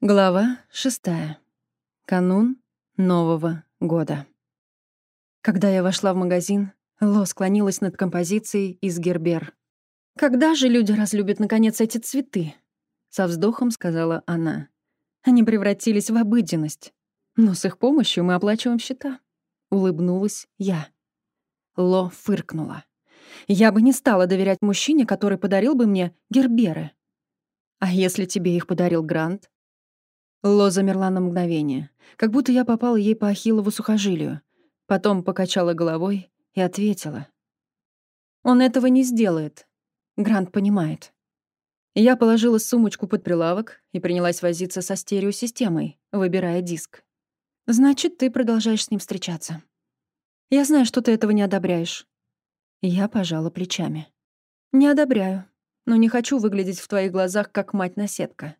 Глава шестая. Канун Нового года. Когда я вошла в магазин, Ло склонилась над композицией из гербер. «Когда же люди разлюбят, наконец, эти цветы?» Со вздохом сказала она. «Они превратились в обыденность. Но с их помощью мы оплачиваем счета». Улыбнулась я. Ло фыркнула. «Я бы не стала доверять мужчине, который подарил бы мне герберы. А если тебе их подарил Грант?» Ло замерла на мгновение, как будто я попала ей по ахиллову сухожилию. Потом покачала головой и ответила. «Он этого не сделает. Грант понимает». Я положила сумочку под прилавок и принялась возиться со стереосистемой, выбирая диск. «Значит, ты продолжаешь с ним встречаться. Я знаю, что ты этого не одобряешь». Я пожала плечами. «Не одобряю, но не хочу выглядеть в твоих глазах как мать-наседка.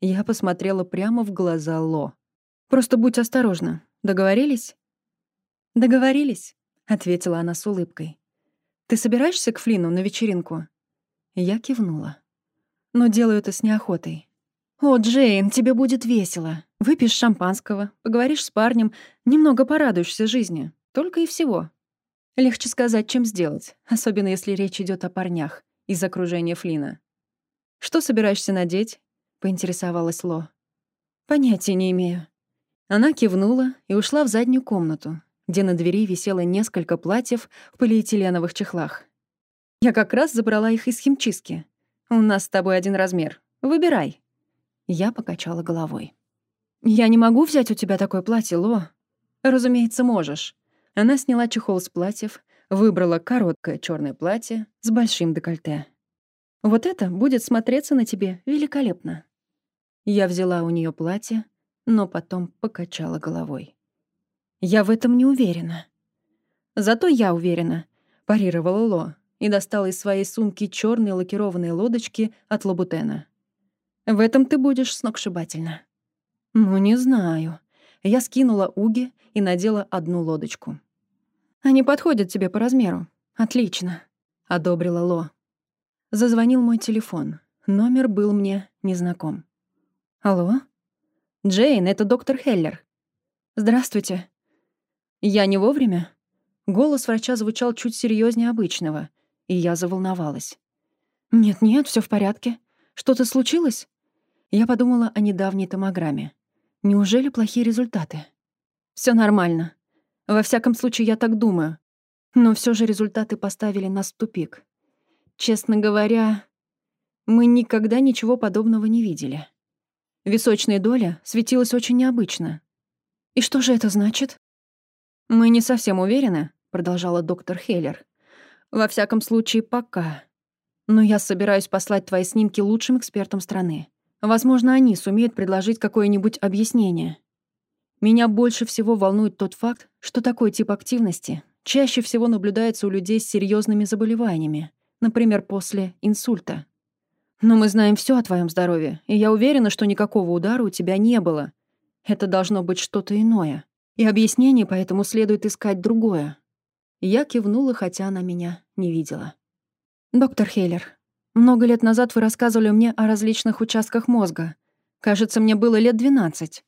Я посмотрела прямо в глаза Ло. «Просто будь осторожна. Договорились?» «Договорились», — ответила она с улыбкой. «Ты собираешься к Флину на вечеринку?» Я кивнула. «Но делаю это с неохотой». «О, Джейн, тебе будет весело. Выпьешь шампанского, поговоришь с парнем, немного порадуешься жизни. Только и всего. Легче сказать, чем сделать, особенно если речь идет о парнях из окружения Флина. Что собираешься надеть? — поинтересовалась Ло. «Понятия не имею». Она кивнула и ушла в заднюю комнату, где на двери висело несколько платьев в полиэтиленовых чехлах. «Я как раз забрала их из химчистки. У нас с тобой один размер. Выбирай». Я покачала головой. «Я не могу взять у тебя такое платье, Ло». «Разумеется, можешь». Она сняла чехол с платьев, выбрала короткое черное платье с большим декольте. «Вот это будет смотреться на тебе великолепно». Я взяла у нее платье, но потом покачала головой. «Я в этом не уверена». «Зато я уверена», — парировала Ло и достала из своей сумки черные лакированные лодочки от Лабутена. «В этом ты будешь сногсшибательно». «Ну, не знаю». Я скинула уги и надела одну лодочку. «Они подходят тебе по размеру. Отлично», — одобрила Ло. Зазвонил мой телефон. Номер был мне незнаком. Алло? Джейн, это доктор Хеллер. Здравствуйте. Я не вовремя? Голос врача звучал чуть серьезнее обычного, и я заволновалась. Нет-нет, все в порядке. Что-то случилось? Я подумала о недавней томограмме. Неужели плохие результаты? Все нормально. Во всяком случае, я так думаю. Но все же результаты поставили нас в тупик. Честно говоря, мы никогда ничего подобного не видели. Височная доля светилась очень необычно. «И что же это значит?» «Мы не совсем уверены», — продолжала доктор Хеллер. «Во всяком случае, пока. Но я собираюсь послать твои снимки лучшим экспертам страны. Возможно, они сумеют предложить какое-нибудь объяснение. Меня больше всего волнует тот факт, что такой тип активности чаще всего наблюдается у людей с серьезными заболеваниями, например, после инсульта. Но мы знаем все о твоем здоровье, и я уверена, что никакого удара у тебя не было. Это должно быть что-то иное. И объяснение поэтому следует искать другое. Я кивнула, хотя она меня не видела. «Доктор Хейлер, много лет назад вы рассказывали мне о различных участках мозга. Кажется, мне было лет 12.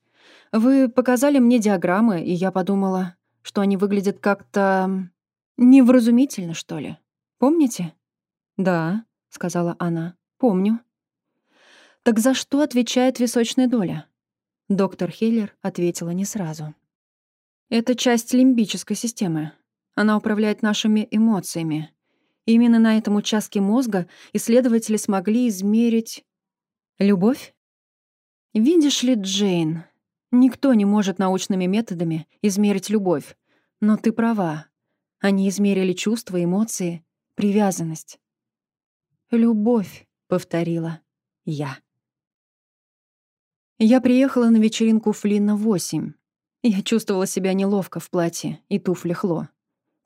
Вы показали мне диаграммы, и я подумала, что они выглядят как-то... невразумительно, что ли. Помните?» «Да», — сказала она. «Помню». «Так за что отвечает височная доля?» Доктор Хеллер ответила не сразу. «Это часть лимбической системы. Она управляет нашими эмоциями. Именно на этом участке мозга исследователи смогли измерить... Любовь? Видишь ли, Джейн, никто не может научными методами измерить любовь. Но ты права. Они измерили чувства, эмоции, привязанность. Любовь повторила я. Я приехала на вечеринку Флина в восемь. Я чувствовала себя неловко в платье и туфлях Ло.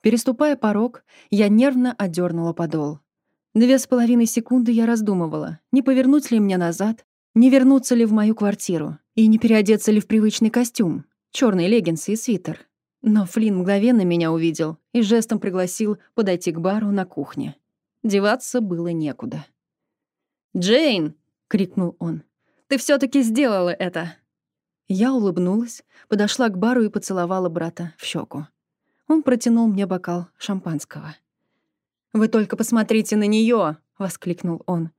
Переступая порог, я нервно отдернула подол. Две с половиной секунды я раздумывала, не повернуть ли мне назад, не вернуться ли в мою квартиру и не переодеться ли в привычный костюм, черные леггинсы и свитер. Но Флин мгновенно меня увидел и жестом пригласил подойти к бару на кухне. Деваться было некуда. «Джейн!» — крикнул он. ты все таки сделала это!» Я улыбнулась, подошла к бару и поцеловала брата в щеку. Он протянул мне бокал шампанского. «Вы только посмотрите на нее! воскликнул он.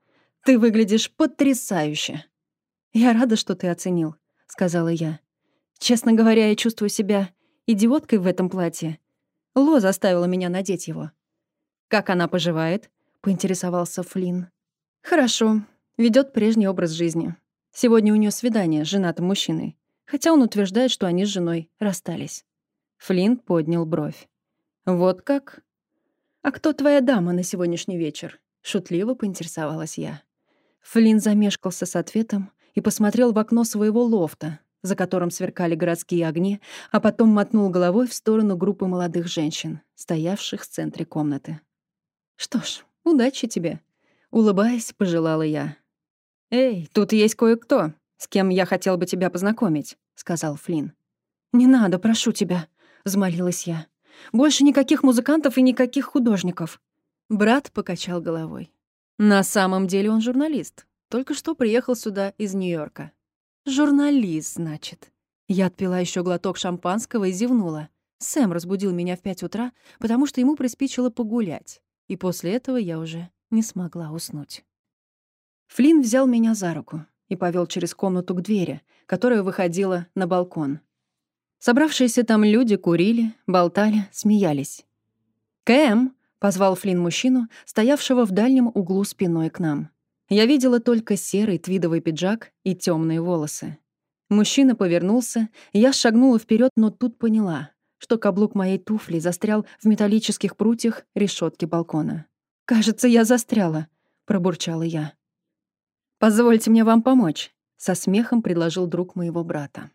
«Ты выглядишь потрясающе!» «Я рада, что ты оценил», — сказала я. «Честно говоря, я чувствую себя идиоткой в этом платье. Ло заставила меня надеть его». «Как она поживает?» — поинтересовался Флинн. «Хорошо. ведет прежний образ жизни. Сегодня у нее свидание с женатым мужчиной, хотя он утверждает, что они с женой расстались. Флинн поднял бровь. «Вот как?» «А кто твоя дама на сегодняшний вечер?» Шутливо поинтересовалась я. Флинн замешкался с ответом и посмотрел в окно своего лофта, за которым сверкали городские огни, а потом мотнул головой в сторону группы молодых женщин, стоявших в центре комнаты. «Что ж, удачи тебе», — улыбаясь, пожелала я. «Эй, тут есть кое-кто, с кем я хотел бы тебя познакомить», — сказал Флинн. «Не надо, прошу тебя», — взмолилась я. «Больше никаких музыкантов и никаких художников». Брат покачал головой. «На самом деле он журналист. Только что приехал сюда из Нью-Йорка». «Журналист, значит». Я отпила еще глоток шампанского и зевнула. Сэм разбудил меня в пять утра, потому что ему приспичило погулять. И после этого я уже не смогла уснуть. Флинн взял меня за руку и повел через комнату к двери, которая выходила на балкон. Собравшиеся там люди курили, болтали, смеялись. «Кэм!» — позвал Флинн мужчину, стоявшего в дальнем углу спиной к нам. Я видела только серый твидовый пиджак и темные волосы. Мужчина повернулся, и я шагнула вперед, но тут поняла, что каблук моей туфли застрял в металлических прутьях решетки балкона. «Кажется, я застряла», — пробурчала я. «Позвольте мне вам помочь», — со смехом предложил друг моего брата.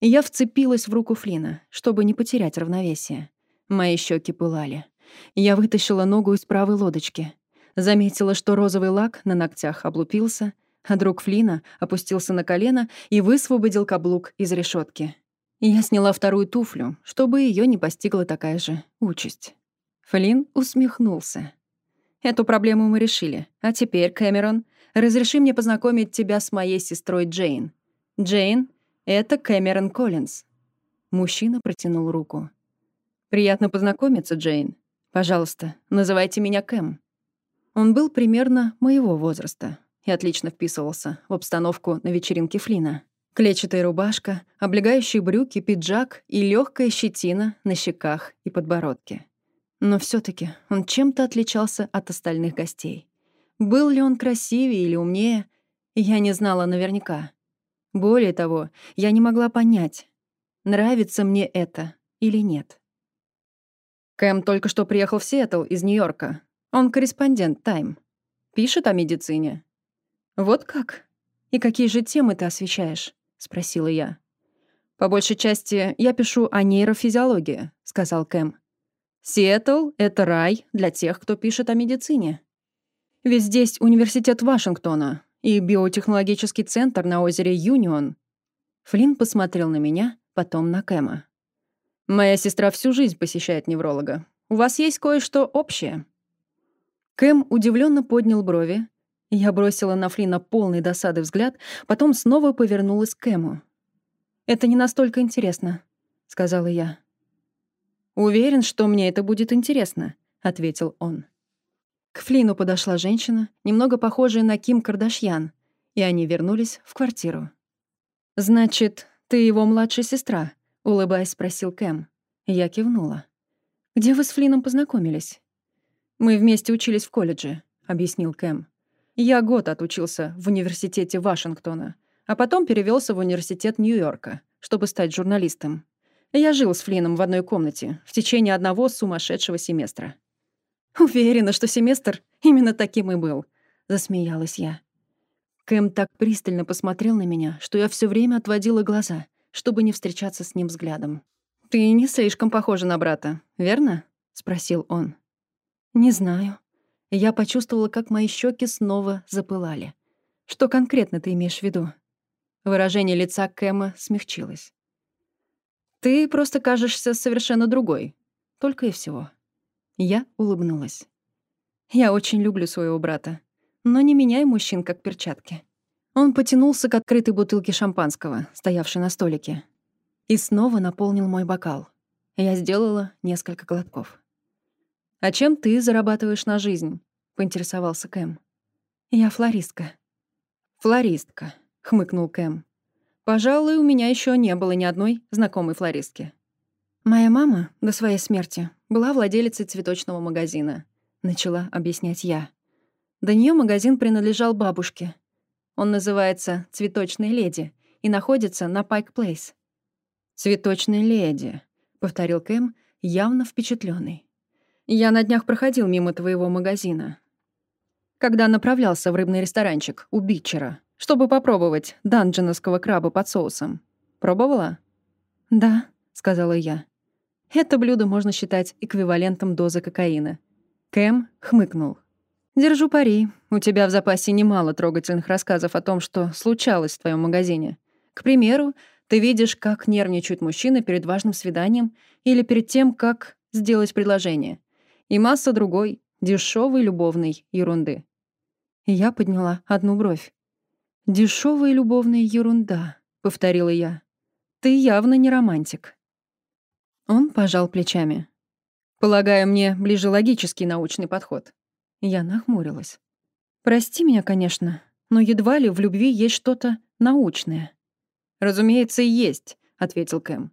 Я вцепилась в руку Флина, чтобы не потерять равновесие. Мои щеки пылали. Я вытащила ногу из правой лодочки. Заметила, что розовый лак на ногтях облупился, а друг Флина опустился на колено и высвободил каблук из решетки. Я сняла вторую туфлю, чтобы ее не постигла такая же участь. Флин усмехнулся. «Эту проблему мы решили. А теперь, Кэмерон, Разреши мне познакомить тебя с моей сестрой Джейн. Джейн — это Кэмерон Коллинз». Мужчина протянул руку. «Приятно познакомиться, Джейн. Пожалуйста, называйте меня Кэм». Он был примерно моего возраста и отлично вписывался в обстановку на вечеринке Флина. Клетчатая рубашка, облегающие брюки, пиджак и легкая щетина на щеках и подбородке. Но все таки он чем-то отличался от остальных гостей. Был ли он красивее или умнее, я не знала наверняка. Более того, я не могла понять, нравится мне это или нет. Кэм только что приехал в Сиэтл из Нью-Йорка. Он корреспондент «Тайм». Пишет о медицине. «Вот как? И какие же темы ты освещаешь?» — спросила я. «По большей части я пишу о нейрофизиологии», — сказал Кэм. «Сиэтл — это рай для тех, кто пишет о медицине. Ведь здесь университет Вашингтона и биотехнологический центр на озере Юнион. Флинн посмотрел на меня, потом на Кэма. «Моя сестра всю жизнь посещает невролога. У вас есть кое-что общее?» Кэм удивленно поднял брови. Я бросила на Флина полный досады взгляд, потом снова повернулась к Кэму. «Это не настолько интересно», — сказала я. «Уверен, что мне это будет интересно», — ответил он. К Флину подошла женщина, немного похожая на Ким Кардашьян, и они вернулись в квартиру. «Значит, ты его младшая сестра?» — улыбаясь, спросил Кэм. Я кивнула. «Где вы с Флином познакомились?» «Мы вместе учились в колледже», — объяснил Кэм. «Я год отучился в университете Вашингтона, а потом перевелся в университет Нью-Йорка, чтобы стать журналистом. Я жил с Флином в одной комнате в течение одного сумасшедшего семестра. «Уверена, что семестр именно таким и был», — засмеялась я. Кэм так пристально посмотрел на меня, что я все время отводила глаза, чтобы не встречаться с ним взглядом. «Ты не слишком похожа на брата, верно?» — спросил он. «Не знаю». Я почувствовала, как мои щеки снова запылали. «Что конкретно ты имеешь в виду?» Выражение лица Кэма смягчилось. «Ты просто кажешься совершенно другой. Только и всего». Я улыбнулась. «Я очень люблю своего брата, но не меняй мужчин как перчатки. Он потянулся к открытой бутылке шампанского, стоявшей на столике, и снова наполнил мой бокал. Я сделала несколько глотков. «А чем ты зарабатываешь на жизнь?» — поинтересовался Кэм. «Я флористка». «Флористка», — хмыкнул Кэм. «Пожалуй, у меня еще не было ни одной знакомой флористки». «Моя мама до своей смерти была владелицей цветочного магазина», — начала объяснять я. До нее магазин принадлежал бабушке, он называется «Цветочная леди» и находится на Пайк Плейс. «Цветочная леди», — повторил Кэм, явно впечатленный. «Я на днях проходил мимо твоего магазина. Когда направлялся в рыбный ресторанчик у Бичера, чтобы попробовать данджиновского краба под соусом. Пробовала?» «Да», — сказала я. «Это блюдо можно считать эквивалентом дозы кокаина». Кэм хмыкнул. Держу пари. У тебя в запасе немало трогательных рассказов о том, что случалось в твоем магазине. К примеру, ты видишь, как нервничают мужчины перед важным свиданием или перед тем, как сделать предложение. И масса другой, дешевой любовной ерунды. я подняла одну бровь. Дешевая любовная ерунда», — повторила я. «Ты явно не романтик». Он пожал плечами. «Полагаю, мне ближе логический научный подход. Я нахмурилась. «Прости меня, конечно, но едва ли в любви есть что-то научное». «Разумеется, и есть», — ответил Кэм.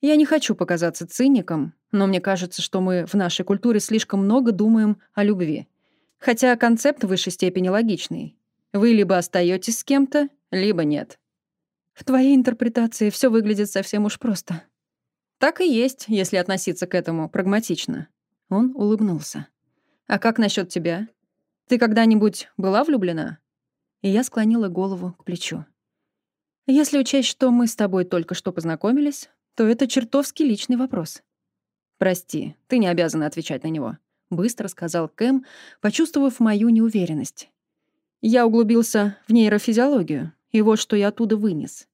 «Я не хочу показаться циником, но мне кажется, что мы в нашей культуре слишком много думаем о любви. Хотя концепт в высшей степени логичный. Вы либо остаетесь с кем-то, либо нет». «В твоей интерпретации все выглядит совсем уж просто». «Так и есть, если относиться к этому прагматично». Он улыбнулся. А как насчет тебя? Ты когда-нибудь была влюблена? И я склонила голову к плечу. Если учесть, что мы с тобой только что познакомились, то это чертовски личный вопрос. Прости, ты не обязана отвечать на него, быстро сказал Кэм, почувствовав мою неуверенность. Я углубился в нейрофизиологию, и вот что я оттуда вынес.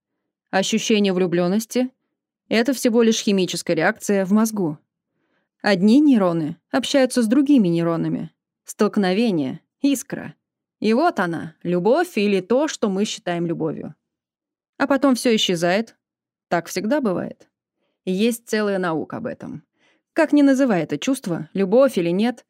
Ощущение влюбленности — это всего лишь химическая реакция в мозгу, Одни нейроны общаются с другими нейронами. Столкновение, искра. И вот она, любовь или то, что мы считаем любовью. А потом все исчезает. Так всегда бывает. есть целая наука об этом. Как ни называй это чувство, любовь или нет,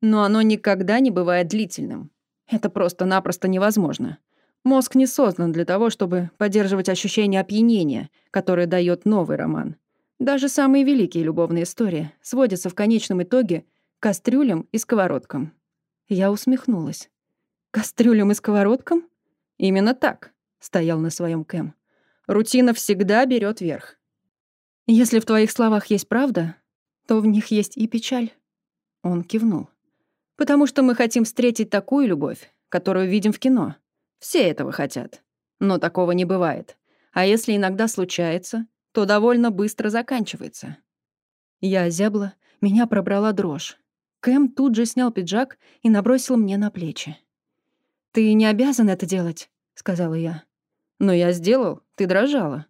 но оно никогда не бывает длительным. Это просто-напросто невозможно. Мозг не создан для того, чтобы поддерживать ощущение опьянения, которое дает новый роман. Даже самые великие любовные истории сводятся в конечном итоге к кастрюлям и сковородкам. Я усмехнулась. «Кастрюлям и сковородкам?» «Именно так», — стоял на своем Кэм. «Рутина всегда берет верх». «Если в твоих словах есть правда, то в них есть и печаль». Он кивнул. «Потому что мы хотим встретить такую любовь, которую видим в кино. Все этого хотят. Но такого не бывает. А если иногда случается, то довольно быстро заканчивается. Я озябла, меня пробрала дрожь. Кэм тут же снял пиджак и набросил мне на плечи. «Ты не обязан это делать», — сказала я. «Но я сделал, ты дрожала».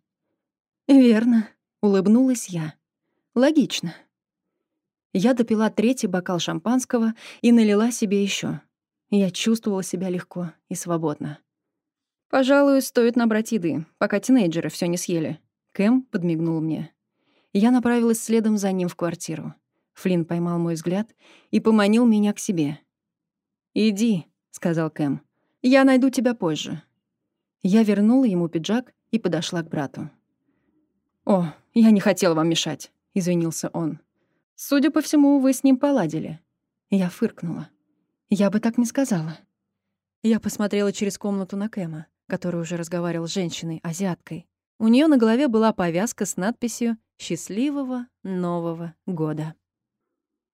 «Верно», — улыбнулась я. «Логично». Я допила третий бокал шампанского и налила себе еще. Я чувствовала себя легко и свободно. «Пожалуй, стоит набрать еды, пока тинейджеры все не съели», Кэм подмигнул мне. Я направилась следом за ним в квартиру. Флинн поймал мой взгляд и поманил меня к себе. «Иди», — сказал Кэм. «Я найду тебя позже». Я вернула ему пиджак и подошла к брату. «О, я не хотел вам мешать», — извинился он. «Судя по всему, вы с ним поладили». Я фыркнула. «Я бы так не сказала». Я посмотрела через комнату на Кэма, который уже разговаривал с женщиной, азиаткой. У нее на голове была повязка с надписью «Счастливого Нового года».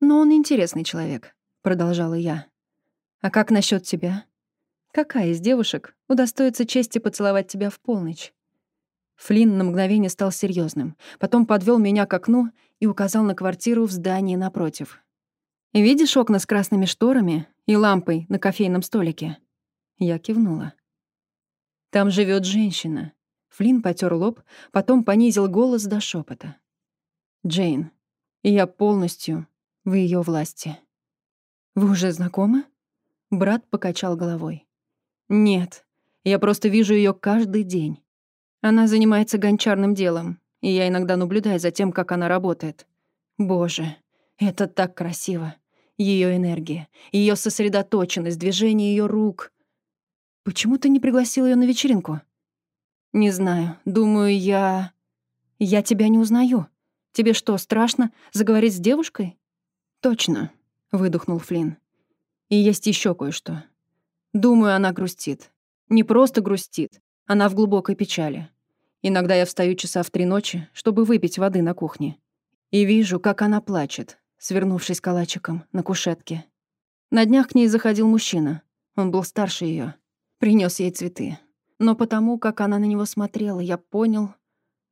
«Но он интересный человек», — продолжала я. «А как насчет тебя? Какая из девушек удостоится чести поцеловать тебя в полночь?» Флинн на мгновение стал серьезным, потом подвел меня к окну и указал на квартиру в здании напротив. «Видишь окна с красными шторами и лампой на кофейном столике?» Я кивнула. «Там живет женщина. Флинн потер лоб, потом понизил голос до шепота. «Джейн, я полностью в ее власти». «Вы уже знакомы?» Брат покачал головой. «Нет, Я просто вижу ее каждый день. Она занимается гончарным делом, и я иногда наблюдаю за тем, как она работает. Боже, это так красиво. Ее энергия, ее сосредоточенность, движение ее рук. Почему ты не пригласил ее на вечеринку? Не знаю. Думаю, я... Я тебя не узнаю. Тебе что, страшно заговорить с девушкой? Точно, выдохнул Флинн. И есть еще кое-что. Думаю, она грустит. Не просто грустит, она в глубокой печали. Иногда я встаю часа в три ночи, чтобы выпить воды на кухне. И вижу, как она плачет, свернувшись калачиком на кушетке. На днях к ней заходил мужчина. Он был старше ее, Принес ей цветы. Но потому, как она на него смотрела, я понял,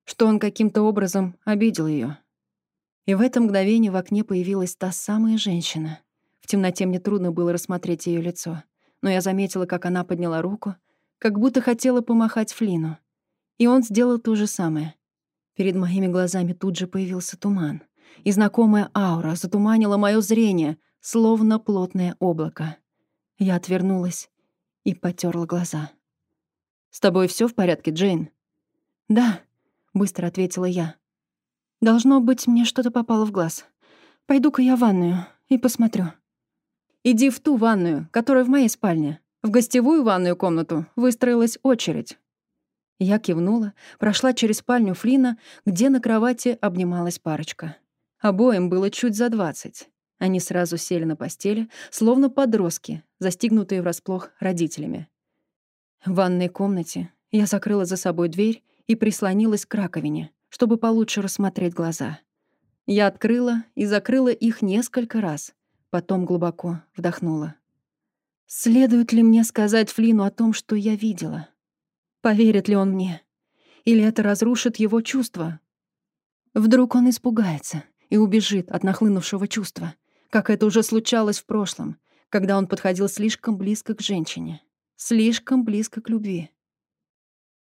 что он каким-то образом обидел ее. И в это мгновение в окне появилась та самая женщина. В темноте мне трудно было рассмотреть ее лицо, но я заметила, как она подняла руку, как будто хотела помахать Флину. И он сделал то же самое. Перед моими глазами тут же появился туман, и знакомая аура затуманила мое зрение, словно плотное облако. Я отвернулась и потерла глаза. «С тобой все в порядке, Джейн?» «Да», — быстро ответила я. «Должно быть, мне что-то попало в глаз. Пойду-ка я в ванную и посмотрю». «Иди в ту ванную, которая в моей спальне. В гостевую ванную комнату выстроилась очередь». Я кивнула, прошла через спальню Флина, где на кровати обнималась парочка. Обоим было чуть за двадцать. Они сразу сели на постели, словно подростки, застигнутые врасплох родителями. В ванной комнате я закрыла за собой дверь и прислонилась к раковине, чтобы получше рассмотреть глаза. Я открыла и закрыла их несколько раз, потом глубоко вдохнула. Следует ли мне сказать Флину о том, что я видела? Поверит ли он мне? Или это разрушит его чувства? Вдруг он испугается и убежит от нахлынувшего чувства, как это уже случалось в прошлом, когда он подходил слишком близко к женщине, слишком близко к любви.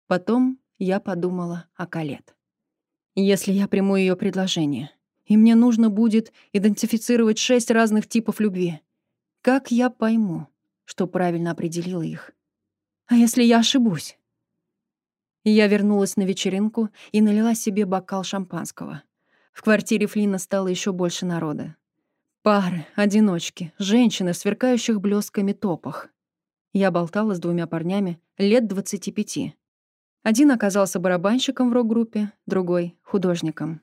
Потом я подумала о Калет. Если я приму ее предложение, и мне нужно будет идентифицировать шесть разных типов любви, как я пойму, что правильно определила их? А если я ошибусь? Я вернулась на вечеринку и налила себе бокал шампанского. В квартире Флина стало еще больше народа. Пары, одиночки, женщины в сверкающих блесками топах. Я болтала с двумя парнями лет 25. Один оказался барабанщиком в рок-группе, другой — художником.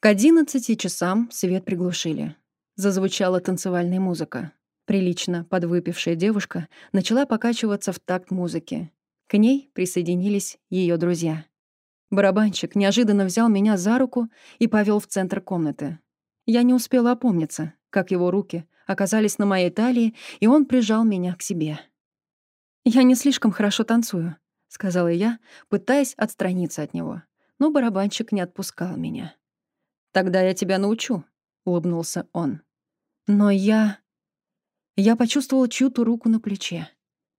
К 11 часам свет приглушили. Зазвучала танцевальная музыка. Прилично подвыпившая девушка начала покачиваться в такт музыки. К ней присоединились ее друзья. Барабанщик неожиданно взял меня за руку и повел в центр комнаты. Я не успела опомниться, как его руки оказались на моей талии, и он прижал меня к себе. «Я не слишком хорошо танцую», — сказала я, пытаясь отстраниться от него. Но барабанщик не отпускал меня. «Тогда я тебя научу», — улыбнулся он. Но я... Я почувствовала чью-то руку на плече.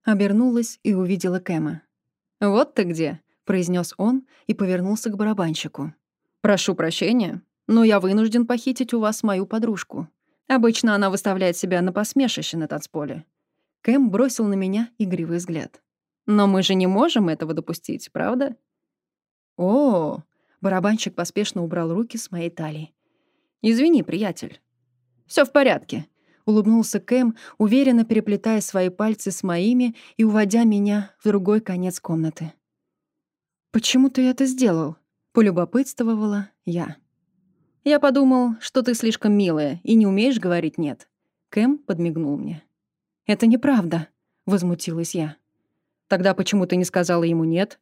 Обернулась и увидела Кэма. «Вот ты где», — произнес он и повернулся к барабанщику. «Прошу прощения, но я вынужден похитить у вас мою подружку. Обычно она выставляет себя на посмешище на танцполе. Кэм бросил на меня игривый взгляд. Но мы же не можем этого допустить, правда? О, барабанщик поспешно убрал руки с моей талии. Извини, приятель. Все в порядке, улыбнулся Кэм, уверенно переплетая свои пальцы с моими и уводя меня в другой конец комнаты. Почему ты это сделал? полюбопытствовала я. Я подумал, что ты слишком милая и не умеешь говорить «нет». Кэм подмигнул мне. «Это неправда», — возмутилась я. «Тогда почему ты не сказала ему «нет»?»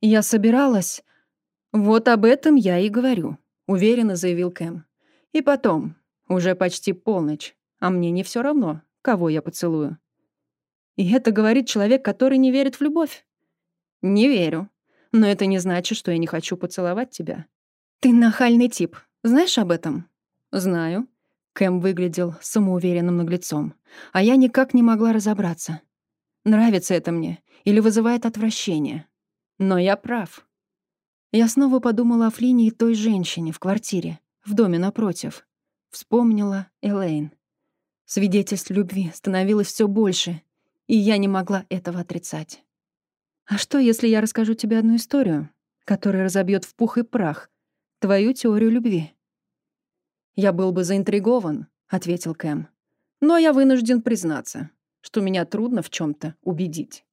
«Я собиралась...» «Вот об этом я и говорю», — уверенно заявил Кэм. «И потом, уже почти полночь, а мне не все равно, кого я поцелую». «И это говорит человек, который не верит в любовь?» «Не верю. Но это не значит, что я не хочу поцеловать тебя». «Ты нахальный тип», знаешь об этом?» «Знаю». Кэм выглядел самоуверенным наглецом, а я никак не могла разобраться. Нравится это мне или вызывает отвращение. Но я прав. Я снова подумала о Флине и той женщине в квартире, в доме напротив. Вспомнила Элейн. Свидетельств любви становилось все больше, и я не могла этого отрицать. «А что, если я расскажу тебе одну историю, которая разобьет в пух и прах твою теорию любви?» «Я был бы заинтригован», — ответил Кэм. «Но я вынужден признаться, что меня трудно в чем то убедить».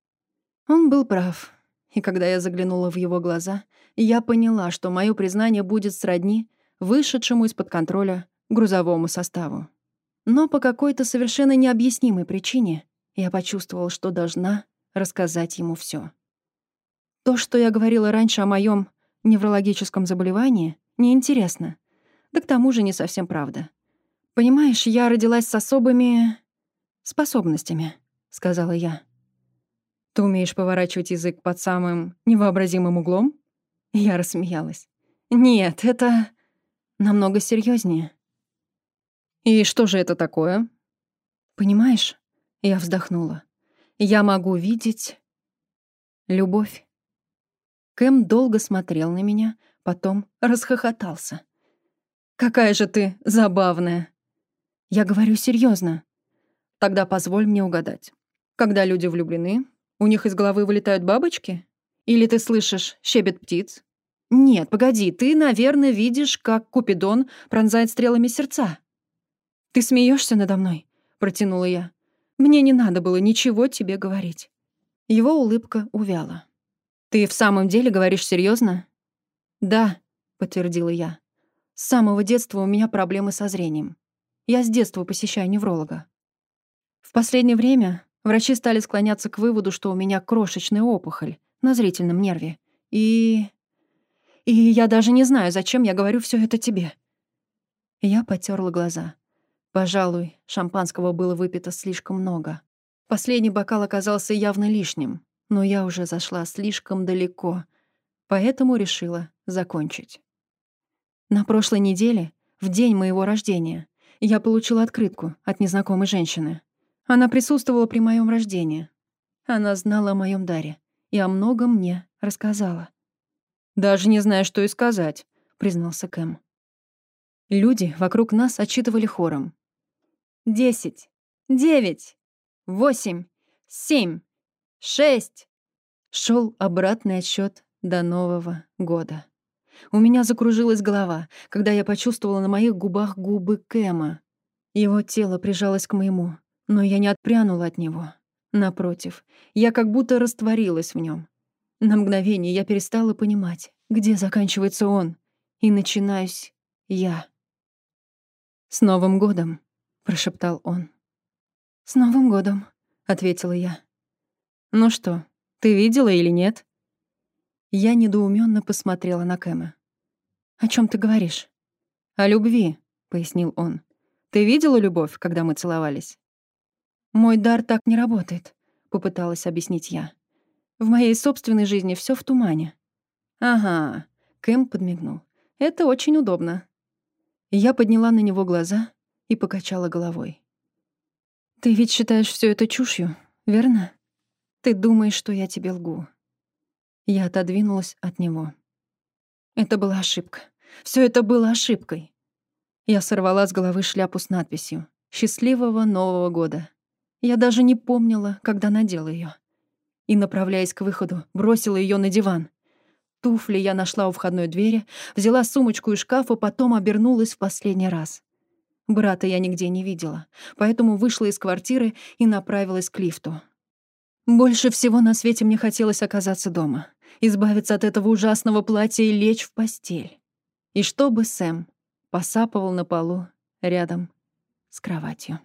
Он был прав. И когда я заглянула в его глаза, я поняла, что мое признание будет сродни вышедшему из-под контроля грузовому составу. Но по какой-то совершенно необъяснимой причине я почувствовала, что должна рассказать ему все. То, что я говорила раньше о моем неврологическом заболевании, неинтересно. Да к тому же не совсем правда. Понимаешь, я родилась с особыми способностями, сказала я. Ты умеешь поворачивать язык под самым невообразимым углом? Я рассмеялась. Нет, это намного серьезнее. И что же это такое? Понимаешь? Я вздохнула. Я могу видеть любовь. Кэм долго смотрел на меня, потом расхохотался. «Какая же ты забавная!» «Я говорю серьезно. Тогда позволь мне угадать. Когда люди влюблены, у них из головы вылетают бабочки? Или ты слышишь щебет птиц? Нет, погоди, ты, наверное, видишь, как Купидон пронзает стрелами сердца. Ты смеешься надо мной? Протянула я. Мне не надо было ничего тебе говорить. Его улыбка увяла. Ты в самом деле говоришь серьезно? Да, подтвердила я. С самого детства у меня проблемы со зрением. Я с детства посещаю невролога. В последнее время Врачи стали склоняться к выводу, что у меня крошечная опухоль на зрительном нерве. И... И я даже не знаю, зачем я говорю все это тебе. Я потерла глаза. Пожалуй, шампанского было выпито слишком много. Последний бокал оказался явно лишним, но я уже зашла слишком далеко, поэтому решила закончить. На прошлой неделе, в день моего рождения, я получила открытку от незнакомой женщины. Она присутствовала при моем рождении. Она знала о моем даре и о многом мне рассказала. «Даже не знаю, что и сказать», — признался Кэм. Люди вокруг нас отчитывали хором. «Десять, девять, восемь, семь, шесть». Шел обратный отсчет до Нового года. У меня закружилась голова, когда я почувствовала на моих губах губы Кэма. Его тело прижалось к моему. Но я не отпрянула от него. Напротив, я как будто растворилась в нем. На мгновение я перестала понимать, где заканчивается он, и начинаюсь я. «С Новым годом!» — прошептал он. «С Новым годом!» — ответила я. «Ну что, ты видела или нет?» Я недоуменно посмотрела на Кэма. «О чем ты говоришь?» «О любви», — пояснил он. «Ты видела любовь, когда мы целовались?» «Мой дар так не работает», — попыталась объяснить я. «В моей собственной жизни все в тумане». «Ага», — Кэм подмигнул. «Это очень удобно». Я подняла на него глаза и покачала головой. «Ты ведь считаешь все это чушью, верно? Ты думаешь, что я тебе лгу». Я отодвинулась от него. Это была ошибка. Все это было ошибкой. Я сорвала с головы шляпу с надписью «Счастливого Нового года». Я даже не помнила, когда надела ее. И, направляясь к выходу, бросила ее на диван. Туфли я нашла у входной двери, взяла сумочку из шкафа, потом обернулась в последний раз. Брата я нигде не видела, поэтому вышла из квартиры и направилась к лифту. Больше всего на свете мне хотелось оказаться дома, избавиться от этого ужасного платья и лечь в постель. И чтобы Сэм посапывал на полу рядом с кроватью.